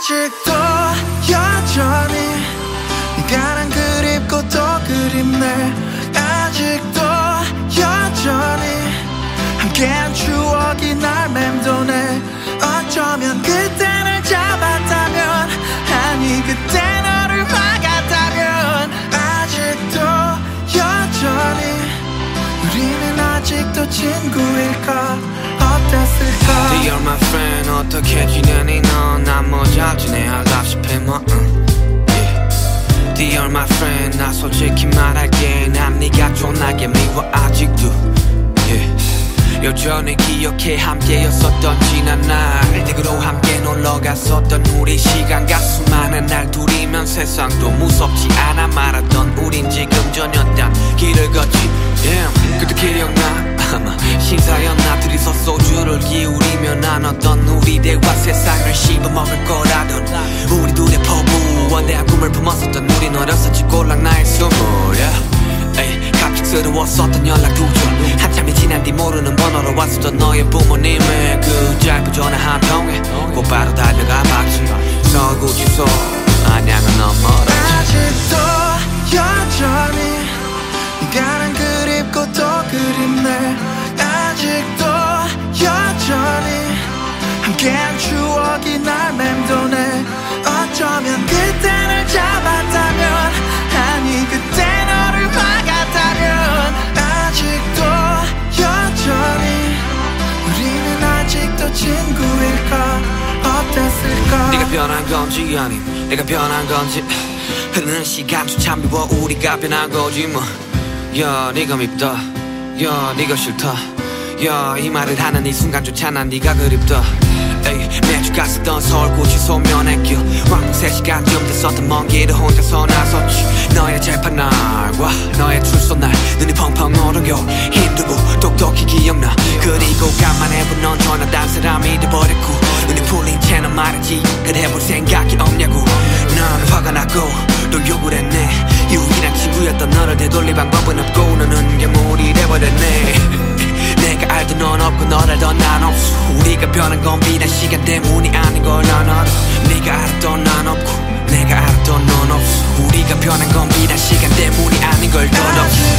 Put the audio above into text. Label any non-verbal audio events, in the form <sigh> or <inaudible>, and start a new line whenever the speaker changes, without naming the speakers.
아직도 여전히 네가 난 그립고 또 그립네. 아직도 여전히 함께한 추억이 날 맴도네. 어쩌면 그때를 잡았다면 아니 그때 너를 막았다면. 아직도 여전히 우리는 아직도 친구일까 어땠을까?
Dear my friend. 어떻게 지내니? 넌난뭐 잘 지내하다시피 뭐 응. yeah. Dear my friend. 나 솔직히 말할게. 난 네가 존나게 미워 아직도. Yeah. 여전히 기억해. 함께였었던 지난 날. 댁으로 함께 놀러갔었던 우리 시간과 수많은 날 둘이면 세상도 무섭지 않아. 말았던 우린 지금 전혀 딴 길을 걷 원대한 꿈을 품었었던 우린 어렸었지 꼴랑 나의 스물 yeah. 갑작스러웠었던 연락 두절 한참이 지난 뒤 모르는 번호로 왔었던 너의 부모님의 그 짧은 전화 한 통에 곧바로 달려가 봤지. 서구지소 안양은 너무 멀었지
아직도 여전히 네가 난 그립고 또 그립네. 아직도 여전히 함께한 추억이 날 맴도네. 어쩌면
변한 건지 아님 내가 변한 건지. 흐르는 시간조차 미워 우리가 변한 거지 뭐야 네가 밉다. 야 네가 싫다. 야이 말을 하는 이 순간조차 난 네가 그립다. 에이 매주 갔었던 서울고지 소면의 길 왕복 3시간쯤 됐었던 먼 길을 혼자서 나섰지. 너의 재판 날과 너의 출소 날 눈이 펑펑 얼어겨. 힘들고 똑똑히 기억나. 그리고 간만에 본넌 전화 딴 사람이 돼버렸고. 눈이 풀린 채 넌 말했지 해볼 생각이 없냐고. 난 화가 났고 또 욕을 했네. 유일한 친구였던 너를 되돌릴 방법은 없고 너는 괴물이래버렸네. <laughs> 내가 알던 넌 없고 너를 더난 없어. 우리가 변한 건 비단 시간 때문이 아닌 걸난 알아. 네가 알았던 난 없고 내가 알았던 넌 없어. 우리가 변한 건 비단 시간 때문이 아닌 걸넌 없어.